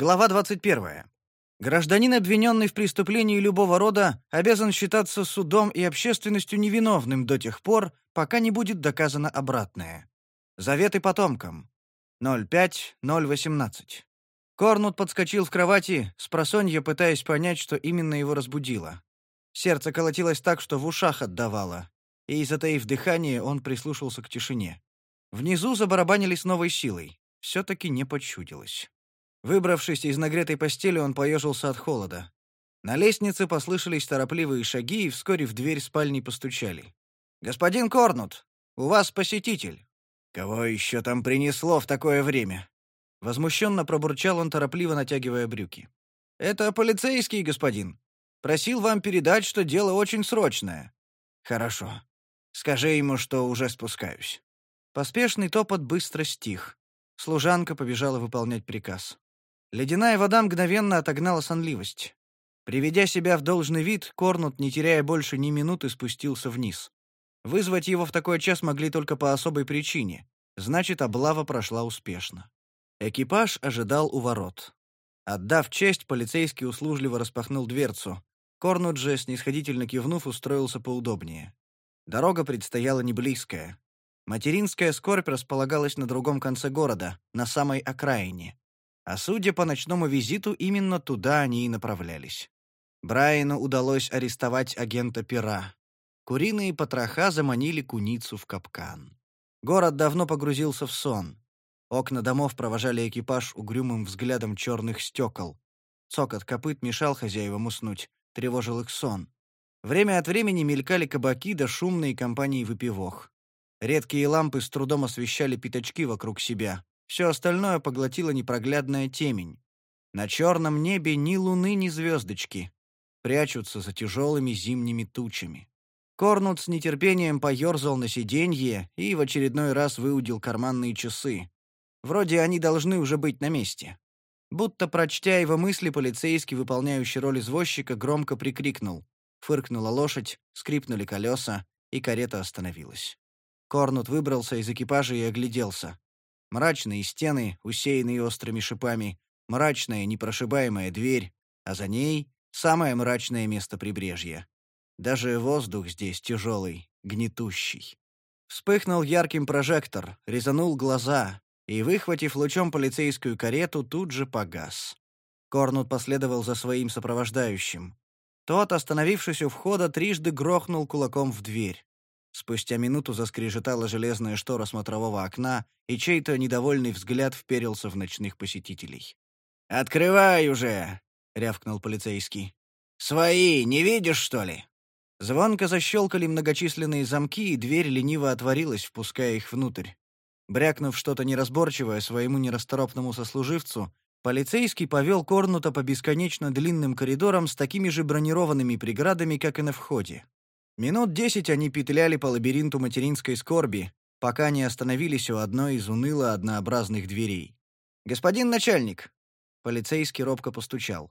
Глава 21. Гражданин, обвиненный в преступлении любого рода, обязан считаться судом и общественностью невиновным до тех пор, пока не будет доказано обратное. Заветы потомкам. 05.018. Корнут подскочил в кровати, с просонья пытаясь понять, что именно его разбудило. Сердце колотилось так, что в ушах отдавало, и, затаив дыхание, он прислушался к тишине. Внизу забарабанили с новой силой. Все-таки не почудилось. Выбравшись из нагретой постели, он поежился от холода. На лестнице послышались торопливые шаги, и вскоре в дверь спальни постучали. «Господин Корнут, у вас посетитель». «Кого еще там принесло в такое время?» Возмущенно пробурчал он, торопливо натягивая брюки. «Это полицейский, господин. Просил вам передать, что дело очень срочное». «Хорошо. Скажи ему, что уже спускаюсь». Поспешный топот быстро стих. Служанка побежала выполнять приказ. Ледяная вода мгновенно отогнала сонливость. Приведя себя в должный вид, Корнут, не теряя больше ни минуты, спустился вниз. Вызвать его в такой час могли только по особой причине. Значит, облава прошла успешно. Экипаж ожидал у ворот. Отдав честь, полицейский услужливо распахнул дверцу. Корнут же, снисходительно кивнув, устроился поудобнее. Дорога предстояла не близкая. Материнская скорбь располагалась на другом конце города, на самой окраине. А судя по ночному визиту, именно туда они и направлялись. Брайану удалось арестовать агента Пера. Куриные потроха заманили куницу в капкан. Город давно погрузился в сон. Окна домов провожали экипаж угрюмым взглядом черных стекол. Цокот копыт мешал хозяевам уснуть, тревожил их сон. Время от времени мелькали кабаки да шумные компании выпивох. Редкие лампы с трудом освещали пятачки вокруг себя. Все остальное поглотила непроглядная темень. На черном небе ни луны, ни звездочки. Прячутся за тяжелыми зимними тучами. Корнут с нетерпением поерзал на сиденье и в очередной раз выудил карманные часы. Вроде они должны уже быть на месте. Будто прочтя его мысли, полицейский, выполняющий роль извозчика, громко прикрикнул. Фыркнула лошадь, скрипнули колеса, и карета остановилась. Корнут выбрался из экипажа и огляделся. Мрачные стены, усеянные острыми шипами, мрачная непрошибаемая дверь, а за ней — самое мрачное место прибрежья. Даже воздух здесь тяжелый, гнетущий. Вспыхнул ярким прожектор, резанул глаза, и, выхватив лучом полицейскую карету, тут же погас. Корнут последовал за своим сопровождающим. Тот, остановившись у входа, трижды грохнул кулаком в дверь. Спустя минуту заскрежетала железная штора смотрового окна, и чей-то недовольный взгляд вперился в ночных посетителей. «Открывай уже!» — рявкнул полицейский. «Свои, не видишь, что ли?» Звонко защелкали многочисленные замки, и дверь лениво отворилась, впуская их внутрь. Брякнув что-то неразборчивое своему нерасторопному сослуживцу, полицейский повел Корнута по бесконечно длинным коридорам с такими же бронированными преградами, как и на входе. Минут десять они петляли по лабиринту материнской скорби, пока не остановились у одной из уныло однообразных дверей. «Господин начальник!» Полицейский робко постучал.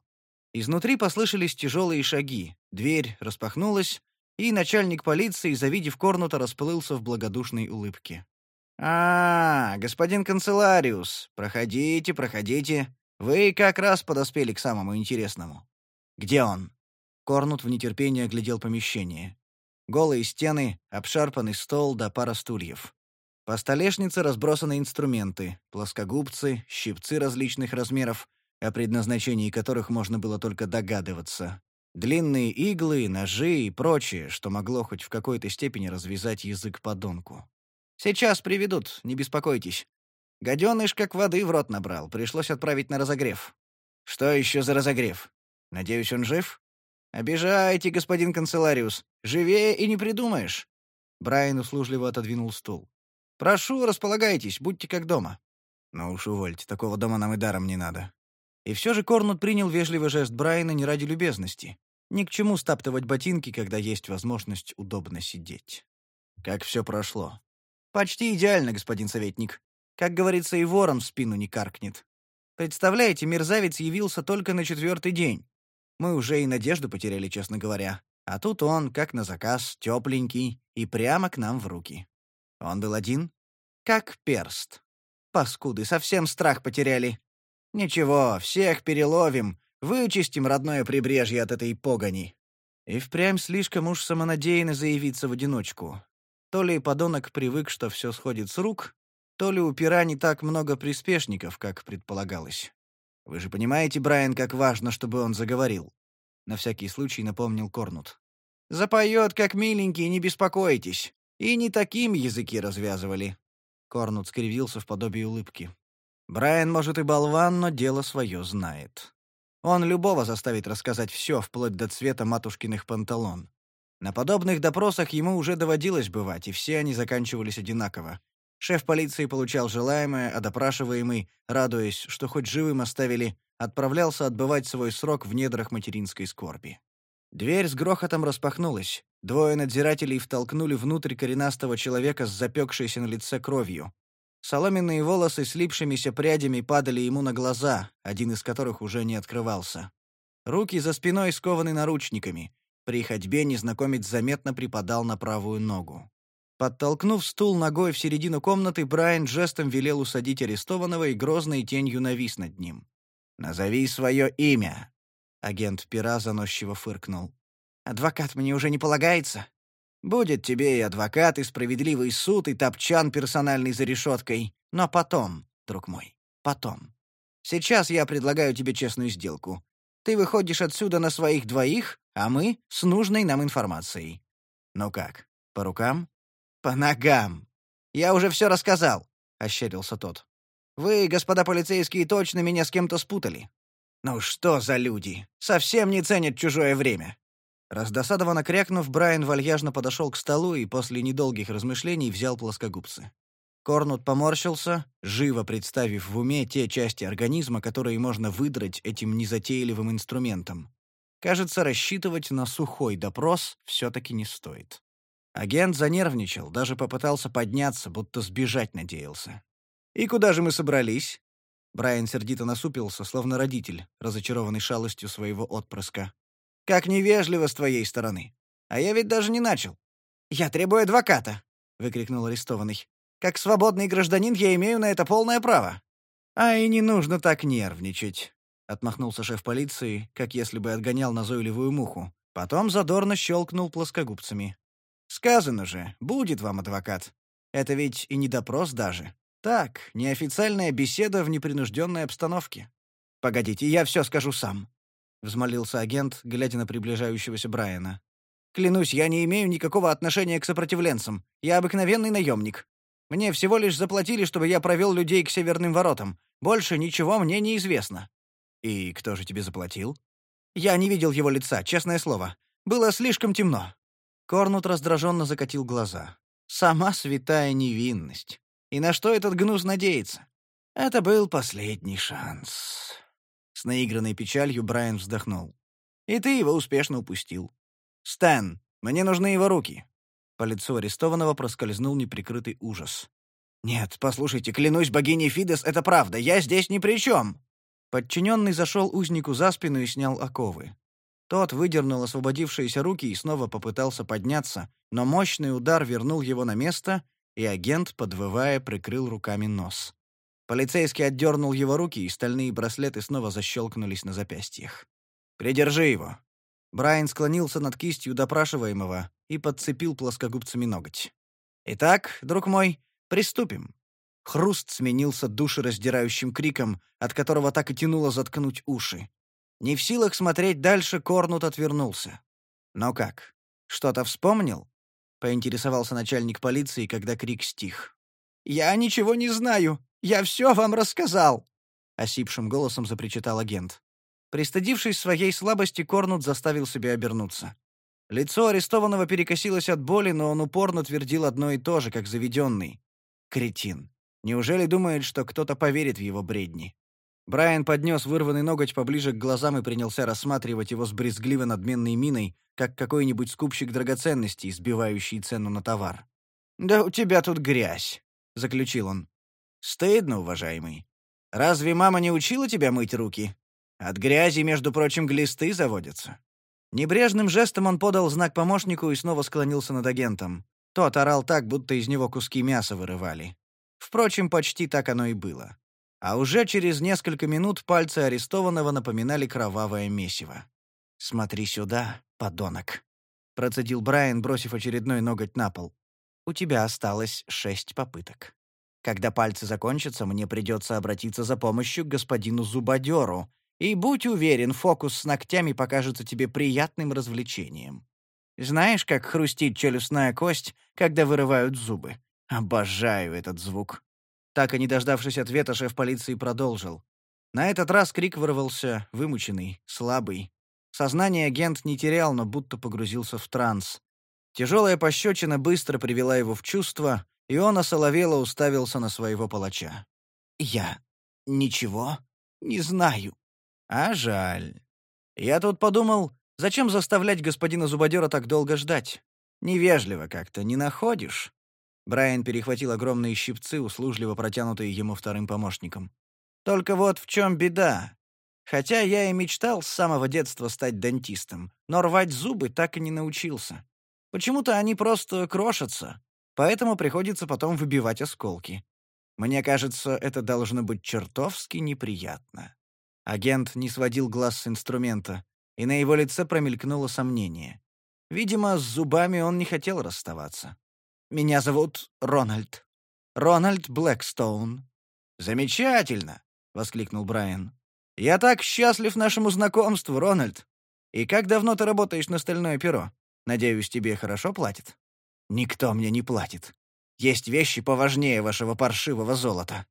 Изнутри послышались тяжелые шаги, дверь распахнулась, и начальник полиции, завидев Корнута, расплылся в благодушной улыбке. «А, господин канцелариус, проходите, проходите. Вы как раз подоспели к самому интересному. Где он?» Корнут в нетерпении оглядел помещение. Голые стены, обшарпанный стол да пара стульев. По столешнице разбросаны инструменты, плоскогубцы, щипцы различных размеров, о предназначении которых можно было только догадываться. Длинные иглы, ножи и прочее, что могло хоть в какой-то степени развязать язык подонку. «Сейчас приведут, не беспокойтесь. Гаденыш как воды в рот набрал, пришлось отправить на разогрев». «Что еще за разогрев? Надеюсь, он жив?» «Обижаете, господин канцелариус. Живее и не придумаешь». Брайан услужливо отодвинул стул. «Прошу, располагайтесь, будьте как дома». «Ну уж увольте, такого дома нам и даром не надо». И все же Корнут принял вежливый жест Брайана не ради любезности. Ни к чему стаптывать ботинки, когда есть возможность удобно сидеть. Как все прошло. Почти идеально, господин советник. Как говорится, и ворон в спину не каркнет. Представляете, мерзавец явился только на четвертый день. Мы уже и надежду потеряли, честно говоря. А тут он, как на заказ, тепленький, и прямо к нам в руки. Он был один? Как перст. Паскуды, совсем страх потеряли. Ничего, всех переловим, вычистим родное прибрежье от этой погони. И впрямь слишком уж самонадеянно заявиться в одиночку. То ли подонок привык, что все сходит с рук, то ли у пера не так много приспешников, как предполагалось. Вы же понимаете, Брайан, как важно, чтобы он заговорил. На всякий случай напомнил Корнут. Запоет, как миленький, не беспокойтесь. И не таким языки развязывали. Корнут скривился в подобии улыбки. Брайан, может, и болван, но дело свое знает. Он любого заставит рассказать все, вплоть до цвета матушкиных панталон. На подобных допросах ему уже доводилось бывать, и все они заканчивались одинаково. Шеф полиции получал желаемое, а допрашиваемый, радуясь, что хоть живым оставили, отправлялся отбывать свой срок в недрах материнской скорби. Дверь с грохотом распахнулась. Двое надзирателей втолкнули внутрь коренастого человека с запекшейся на лице кровью. Соломенные волосы с липшимися прядями падали ему на глаза, один из которых уже не открывался. Руки за спиной скованы наручниками. При ходьбе незнакомец заметно припадал на правую ногу. Подтолкнув стул ногой в середину комнаты, Брайан жестом велел усадить арестованного и грозной тенью навис над ним. «Назови свое имя!» Агент Пера заносчиво фыркнул. «Адвокат мне уже не полагается?» «Будет тебе и адвокат, и справедливый суд, и топчан персональный за решеткой. Но потом, друг мой, потом. Сейчас я предлагаю тебе честную сделку. Ты выходишь отсюда на своих двоих, а мы — с нужной нам информацией. Ну как, по рукам?» «По ногам. Я уже все рассказал», — ощерился тот. «Вы, господа полицейские, точно меня с кем-то спутали. Ну что за люди? Совсем не ценят чужое время». Раздосадованно крякнув, Брайан вальяжно подошел к столу и после недолгих размышлений взял плоскогубцы. Корнут поморщился, живо представив в уме те части организма, которые можно выдрать этим незатейливым инструментом. Кажется, рассчитывать на сухой допрос все-таки не стоит. Агент занервничал, даже попытался подняться, будто сбежать надеялся. «И куда же мы собрались?» Брайан сердито насупился, словно родитель, разочарованный шалостью своего отпрыска. «Как невежливо с твоей стороны. А я ведь даже не начал». «Я требую адвоката!» — выкрикнул арестованный. «Как свободный гражданин я имею на это полное право». «А и не нужно так нервничать», — отмахнулся шеф полиции, как если бы отгонял назойливую муху. Потом задорно щелкнул плоскогубцами. Сказано же, будет вам адвокат. Это ведь и не допрос даже. Так, неофициальная беседа в непринужденной обстановке. Погодите, я все скажу сам. Взмолился агент, глядя на приближающегося Брайана. Клянусь, я не имею никакого отношения к сопротивленцам. Я обыкновенный наемник. Мне всего лишь заплатили, чтобы я провел людей к северным воротам. Больше ничего мне не известно. И кто же тебе заплатил? Я не видел его лица, честное слово. Было слишком темно. Корнут раздраженно закатил глаза. Сама святая невинность. И на что этот гнус надеется? Это был последний шанс. С наигранной печалью Брайан вздохнул. И ты его успешно упустил. Стэн, мне нужны его руки. По лицу арестованного проскользнул неприкрытый ужас. «Нет, послушайте, клянусь богиней Фидес, это правда, я здесь ни при чем!» Подчиненный зашел узнику за спину и снял оковы. Тот выдернул освободившиеся руки и снова попытался подняться, но мощный удар вернул его на место, и агент, подвывая, прикрыл руками нос. Полицейский отдернул его руки, и стальные браслеты снова защелкнулись на запястьях. «Придержи его». Брайан склонился над кистью допрашиваемого и подцепил плоскогубцами ноготь. «Итак, друг мой, приступим». Хруст сменился душераздирающим криком, от которого так и тянуло заткнуть уши. Не в силах смотреть дальше, Корнут отвернулся. «Но как? Что-то вспомнил?» — поинтересовался начальник полиции, когда крик стих. «Я ничего не знаю! Я все вам рассказал!» — осипшим голосом запричитал агент. Пристыдившись своей слабости, Корнут заставил себя обернуться. Лицо арестованного перекосилось от боли, но он упорно твердил одно и то же, как заведенный. Кретин. Неужели думает, что кто-то поверит в его бредни? Брайан поднес вырванный ноготь поближе к глазам и принялся рассматривать его с брезгливо надменной миной, как какой-нибудь скупщик драгоценностей, сбивающий цену на товар. «Да у тебя тут грязь», — заключил он. «Стыдно, уважаемый. Разве мама не учила тебя мыть руки? От грязи, между прочим, глисты заводятся». Небрежным жестом он подал знак помощнику и снова склонился над агентом. Тот орал так, будто из него куски мяса вырывали. Впрочем, почти так оно и было. А уже через несколько минут пальцы арестованного напоминали кровавое месиво. «Смотри сюда, подонок», — процедил Брайан, бросив очередной ноготь на пол. «У тебя осталось шесть попыток. Когда пальцы закончатся, мне придется обратиться за помощью к господину Зубодеру, и будь уверен, фокус с ногтями покажется тебе приятным развлечением. Знаешь, как хрустит челюстная кость, когда вырывают зубы? Обожаю этот звук». Так и не дождавшись ответа, шеф полиции продолжил. На этот раз крик вырвался вымученный, слабый. Сознание агент не терял, но будто погрузился в транс. Тяжелая пощечина быстро привела его в чувство, и он осоловело уставился на своего палача. «Я ничего не знаю». «А жаль. Я тут подумал, зачем заставлять господина Зубодера так долго ждать? Невежливо как-то, не находишь?» Брайан перехватил огромные щипцы, услужливо протянутые ему вторым помощником. «Только вот в чем беда. Хотя я и мечтал с самого детства стать дантистом, но рвать зубы так и не научился. Почему-то они просто крошатся, поэтому приходится потом выбивать осколки. Мне кажется, это должно быть чертовски неприятно». Агент не сводил глаз с инструмента, и на его лице промелькнуло сомнение. Видимо, с зубами он не хотел расставаться. Меня зовут Рональд. Рональд Блэкстоун». «Замечательно!» — воскликнул Брайан. «Я так счастлив нашему знакомству, Рональд. И как давно ты работаешь на стальное перо? Надеюсь, тебе хорошо платят?» «Никто мне не платит. Есть вещи поважнее вашего паршивого золота».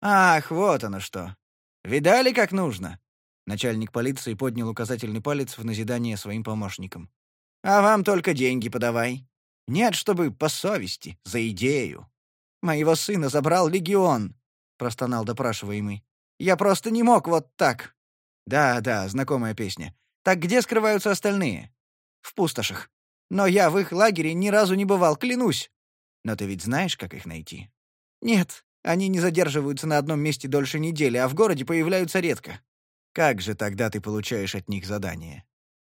«Ах, вот оно что. Видали, как нужно?» Начальник полиции поднял указательный палец в назидание своим помощникам. «А вам только деньги подавай. Нет, чтобы по совести, за идею. Моего сына забрал легион, простонал допрашиваемый. Я просто не мог вот так. Да, да, знакомая песня. Так где скрываются остальные? В пустошах. Но я в их лагере ни разу не бывал, клянусь. Но ты ведь знаешь, как их найти? Нет, они не задерживаются на одном месте дольше недели, а в городе появляются редко. Как же тогда ты получаешь от них задания?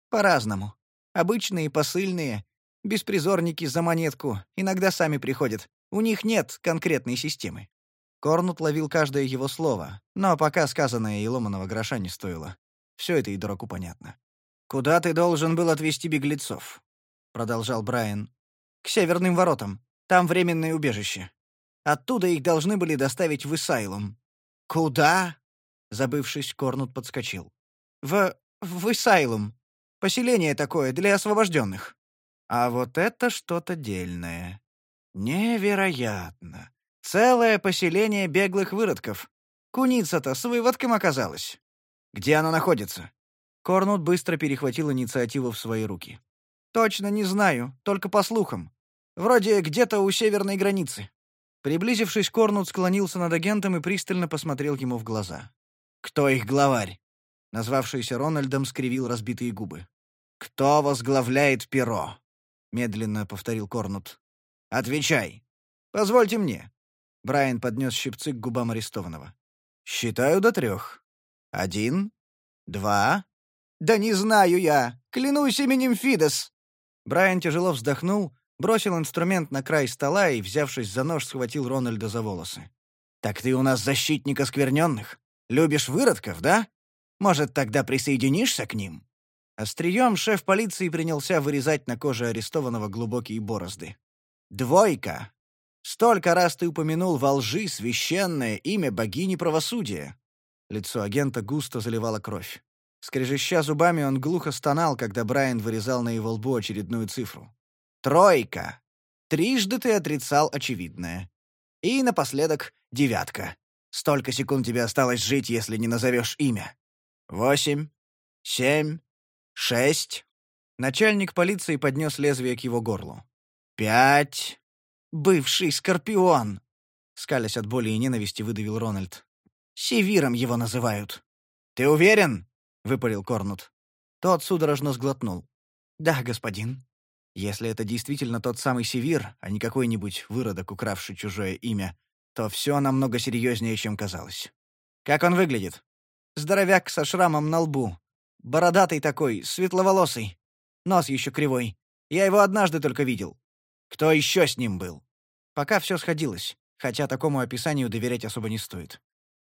По-разному. Обычные, посыльные, Беспризорники за монетку иногда сами приходят. У них нет конкретной системы. Корнут ловил каждое его слово, но пока сказанное и ломаного гроша не стоило. Все это и дураку понятно. «Куда ты должен был отвезти беглецов?» — продолжал Брайан. «К северным воротам. Там временное убежище. Оттуда их должны были доставить в Исайлум». «Куда?» — забывшись, Корнут подскочил. «В... в Исайлум. Поселение такое для освобожденных». А вот это что-то дельное. Невероятно. Целое поселение беглых выродков. Куница-то с выводком оказалась. Где она находится? Корнут быстро перехватил инициативу в свои руки. Точно не знаю, только по слухам. Вроде где-то у северной границы. Приблизившись, Корнут склонился над агентом и пристально посмотрел ему в глаза. «Кто их главарь?» Назвавшийся Рональдом скривил разбитые губы. «Кто возглавляет перо?» — медленно повторил Корнут. «Отвечай. Позвольте мне». Брайан поднес щипцы к губам арестованного. «Считаю до трех. Один, два...» «Да не знаю я! Клянусь именем Фидес!» Брайан тяжело вздохнул, бросил инструмент на край стола и, взявшись за нож, схватил Рональда за волосы. «Так ты у нас защитник оскверненных? Любишь выродков, да? Может, тогда присоединишься к ним?» Острием шеф полиции принялся вырезать на коже арестованного глубокие борозды. «Двойка! Столько раз ты упомянул во лжи священное имя богини правосудия!» Лицо агента густо заливало кровь. Скрежеща зубами, он глухо стонал, когда Брайан вырезал на его лбу очередную цифру. «Тройка! Трижды ты отрицал очевидное. И напоследок девятка. Столько секунд тебе осталось жить, если не назовешь имя. Восемь, семь, Шесть. Начальник полиции поднес лезвие к его горлу. Пять. Бывший скорпион. Скалясь от боли и ненависти, выдавил Рональд. Севиром его называют. Ты уверен? выпалил Корнут. Тот судорожно сглотнул. Да, господин. Если это действительно тот самый Севир, а не какой-нибудь выродок, укравший чужое имя, то все намного серьезнее, чем казалось. Как он выглядит? Здоровяк со шрамом на лбу, Бородатый такой, светловолосый. Нос еще кривой. Я его однажды только видел. Кто еще с ним был? Пока все сходилось, хотя такому описанию доверять особо не стоит.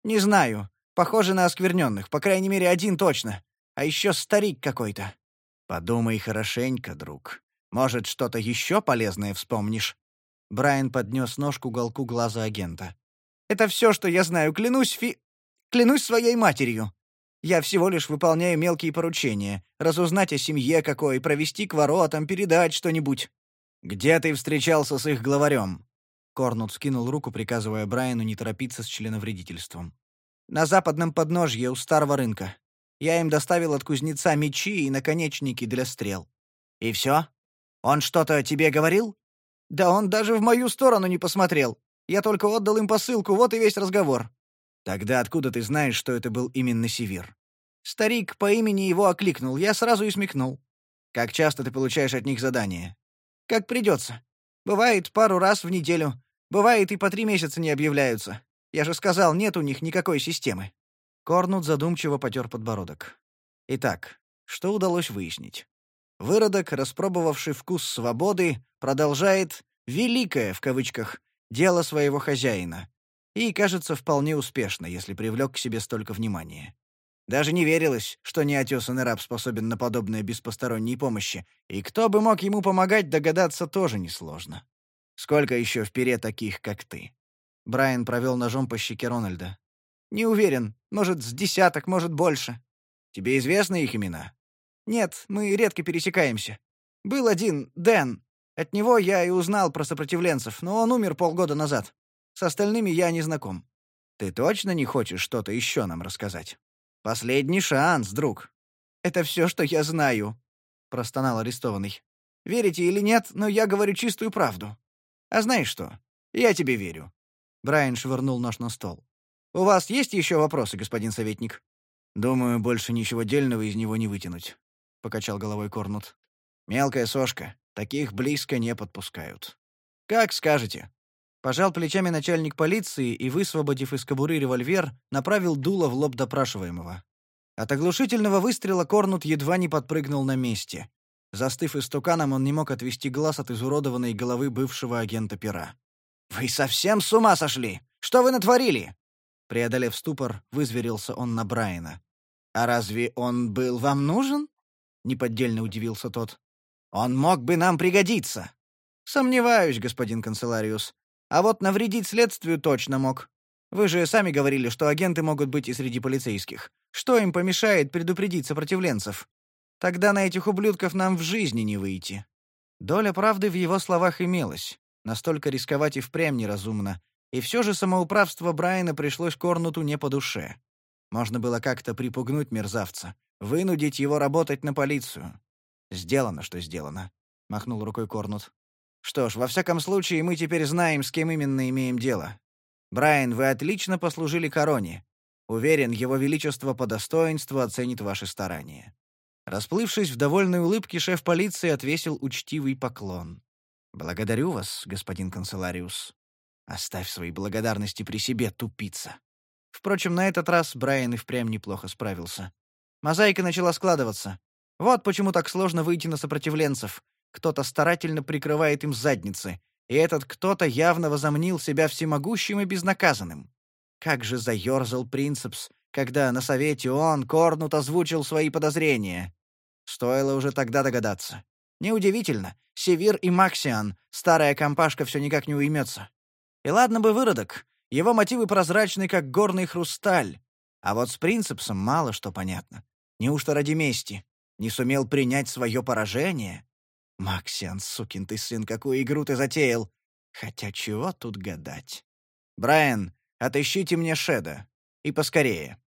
«Не знаю. Похоже на оскверненных, по крайней мере, один точно. А еще старик какой-то». «Подумай хорошенько, друг. Может, что-то еще полезное вспомнишь?» Брайан поднес нож к уголку глаза агента. «Это все, что я знаю. Клянусь фи... Клянусь своей матерью. Я всего лишь выполняю мелкие поручения. Разузнать о семье какой, провести к воротам, передать что-нибудь». «Где ты встречался с их главарем?» Корнут скинул руку, приказывая Брайану не торопиться с членовредительством. «На западном подножье у старого рынка. Я им доставил от кузнеца мечи и наконечники для стрел». «И все? Он что-то тебе говорил?» «Да он даже в мою сторону не посмотрел. Я только отдал им посылку, вот и весь разговор». «Тогда откуда ты знаешь, что это был именно Севир?» «Старик по имени его окликнул, я сразу и смекнул». «Как часто ты получаешь от них задания?» «Как придется. Бывает пару раз в неделю. Бывает и по три месяца не объявляются. Я же сказал, нет у них никакой системы». Корнут задумчиво потер подбородок. Итак, что удалось выяснить? Выродок, распробовавший вкус свободы, продолжает «великое» в кавычках дело своего хозяина. И, кажется, вполне успешно, если привлек к себе столько внимания. Даже не верилось, что неотесанный раб способен на подобное без посторонней помощи, и кто бы мог ему помогать, догадаться тоже несложно. Сколько еще вперед таких, как ты?» Брайан провел ножом по щеке Рональда. «Не уверен. Может, с десяток, может, больше. Тебе известны их имена?» «Нет, мы редко пересекаемся. Был один, Дэн. От него я и узнал про сопротивленцев, но он умер полгода назад. С остальными я не знаком». «Ты точно не хочешь что-то еще нам рассказать?» «Последний шанс, друг». «Это все, что я знаю», — простонал арестованный. «Верите или нет, но я говорю чистую правду. А знаешь что? Я тебе верю». Брайан швырнул нож на стол. «У вас есть еще вопросы, господин советник?» «Думаю, больше ничего дельного из него не вытянуть», — покачал головой Корнут. «Мелкая сошка. Таких близко не подпускают». «Как скажете», Пожал плечами начальник полиции и, высвободив из кобуры револьвер, направил дуло в лоб допрашиваемого. От оглушительного выстрела Корнут едва не подпрыгнул на месте. Застыв истуканом, он не мог отвести глаз от изуродованной головы бывшего агента пера. «Вы совсем с ума сошли? Что вы натворили?» Преодолев ступор, вызверился он на Брайана. «А разве он был вам нужен?» — неподдельно удивился тот. «Он мог бы нам пригодиться». «Сомневаюсь, господин канцелариус. А вот навредить следствию точно мог. Вы же сами говорили, что агенты могут быть и среди полицейских. Что им помешает предупредить сопротивленцев? Тогда на этих ублюдков нам в жизни не выйти». Доля правды в его словах имелась. Настолько рисковать и впрямь неразумно. И все же самоуправство Брайана пришлось Корнуту не по душе. Можно было как-то припугнуть мерзавца, вынудить его работать на полицию. «Сделано, что сделано», — махнул рукой Корнут. Что ж, во всяком случае, мы теперь знаем, с кем именно имеем дело. Брайан, вы отлично послужили короне. Уверен, его величество по достоинству оценит ваши старания». Расплывшись в довольной улыбке, шеф полиции отвесил учтивый поклон. «Благодарю вас, господин канцелариус. Оставь свои благодарности при себе, тупица». Впрочем, на этот раз Брайан и впрямь неплохо справился. Мозаика начала складываться. Вот почему так сложно выйти на сопротивленцев. Кто-то старательно прикрывает им задницы, и этот кто-то явно возомнил себя всемогущим и безнаказанным. Как же заерзал Принцепс, когда на совете он, Корнут, озвучил свои подозрения. Стоило уже тогда догадаться. Неудивительно, Севир и Максиан, старая компашка все никак не уймется. И ладно бы выродок, его мотивы прозрачны, как горный хрусталь. А вот с Принцепсом мало что понятно. Неужто ради мести? Не сумел принять свое поражение? Максиан, сукин ты сын, какую игру ты затеял? Хотя чего тут гадать? Брайан, отыщите мне Шеда. И поскорее.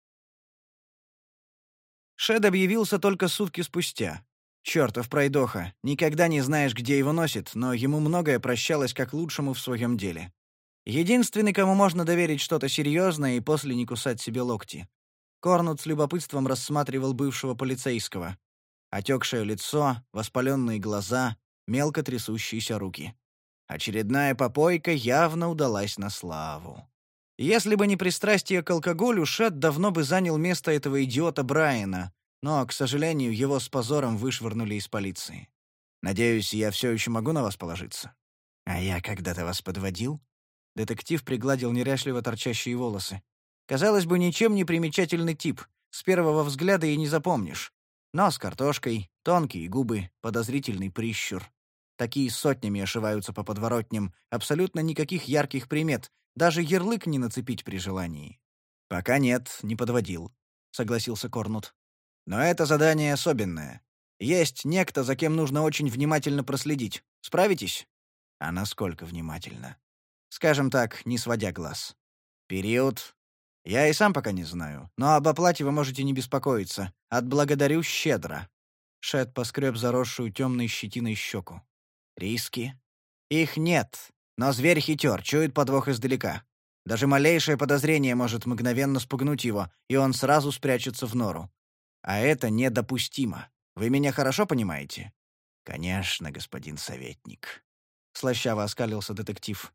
Шед объявился только сутки спустя. Чёртов пройдоха. Никогда не знаешь, где его носит, но ему многое прощалось как лучшему в своем деле. Единственный, кому можно доверить что-то серьезное и после не кусать себе локти. Корнут с любопытством рассматривал бывшего полицейского. Отекшее лицо, воспаленные глаза, мелко трясущиеся руки. Очередная попойка явно удалась на славу. Если бы не пристрастие к алкоголю, Шет давно бы занял место этого идиота Брайана, но, к сожалению, его с позором вышвырнули из полиции. Надеюсь, я все еще могу на вас положиться. А я когда-то вас подводил? Детектив пригладил неряшливо торчащие волосы. Казалось бы, ничем не примечательный тип. С первого взгляда и не запомнишь. Нос картошкой, тонкие губы, подозрительный прищур. Такие сотнями ошиваются по подворотням, абсолютно никаких ярких примет, даже ярлык не нацепить при желании. «Пока нет, не подводил», — согласился Корнут. «Но это задание особенное. Есть некто, за кем нужно очень внимательно проследить. Справитесь?» «А насколько внимательно?» «Скажем так, не сводя глаз». «Период?» «Я и сам пока не знаю, но об оплате вы можете не беспокоиться. Отблагодарю щедро». Шет поскреб заросшую темной щетиной щеку. «Риски?» «Их нет, но зверь хитер, чует подвох издалека. Даже малейшее подозрение может мгновенно спугнуть его, и он сразу спрячется в нору. А это недопустимо. Вы меня хорошо понимаете?» «Конечно, господин советник», — слащаво оскалился детектив.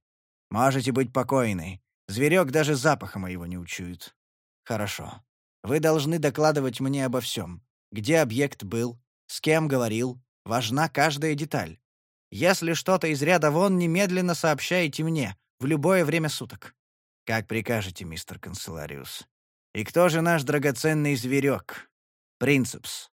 «Можете быть покойны. Зверек даже запаха моего не учует». «Хорошо. Вы должны докладывать мне обо всем. Где объект был, с кем говорил. Важна каждая деталь. Если что-то из ряда вон, немедленно сообщайте мне, в любое время суток. Как прикажете, мистер канцелариус. И кто же наш драгоценный зверек? Принцепс.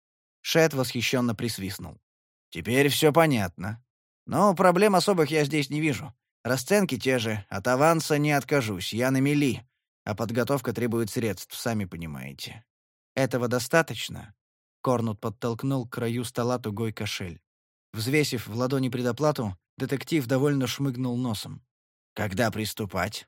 Шет восхищенно присвистнул. Теперь все понятно. Но проблем особых я здесь не вижу. Расценки те же, от аванса не откажусь, я на мели. А подготовка требует средств, сами понимаете. Этого достаточно? Корнут подтолкнул к краю стола тугой кошель. Взвесив в ладони предоплату, детектив довольно шмыгнул носом. «Когда приступать?»